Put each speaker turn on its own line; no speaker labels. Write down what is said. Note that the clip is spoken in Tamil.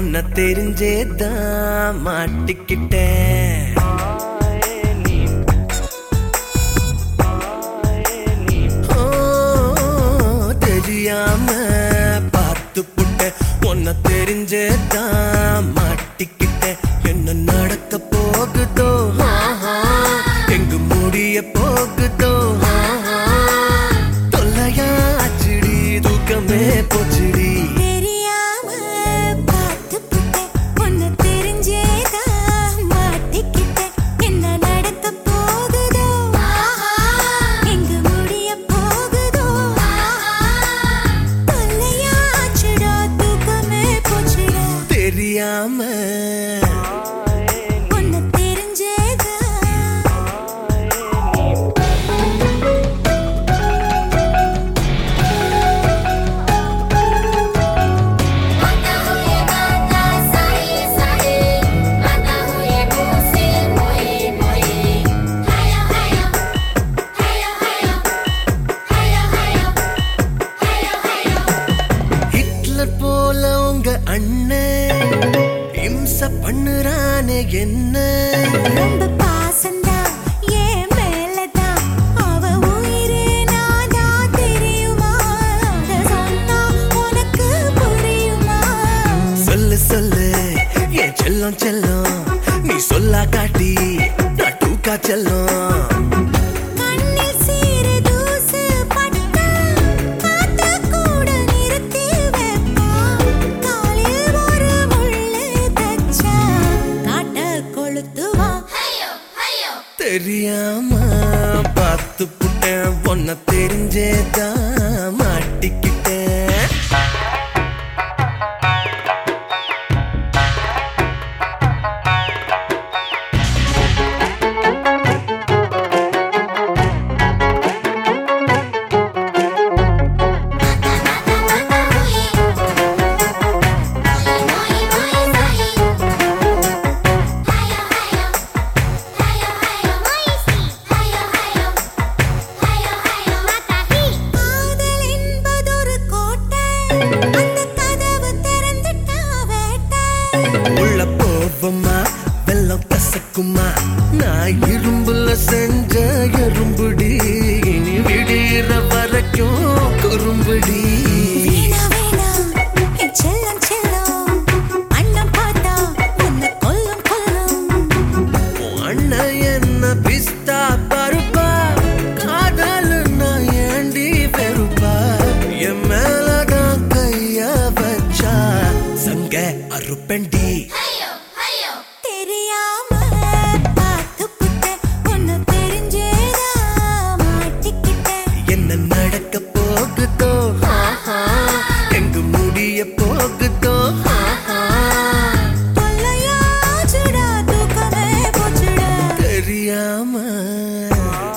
புட்டேன் ஒன்ன தெரிஞ்சேதான் மாட்டிக்கிட்டேன். தெரியாம பார்த்து புட்டேன். ஒன்ன தெரிஞ்சேதான் மாட்டிக்கிட்டேன். போல உங்க அண்ணன் இம்ச பண்ணுறானே என்ன?
ரொம்ப பாசந்தா என் மேலதான் அவ உயிரே நான்தான் தெரியுமா? அத சொன்னா உனக்கு புரியுமா?
சொல்லு சொல்லு என் செல்லம் செல்லம். நீ சொல்லா காட்டி நான் டூக்கா செல்லம். தெரியாம பார்த்து புட்டேன் பொண்ண தெரிஞ்சேதான். கசக்குமா நான் இரும்புல செஞ்ச எறும்புடி. இனி விடிகிற வரைக்கும் குறும்புடி. என்ன பிஸ்தா பருப்பா? காதல் நான் ஏண்டி பெருப்பா என் மேலதான் கைய வச்சா? சங்க அறுப்பண்டி oh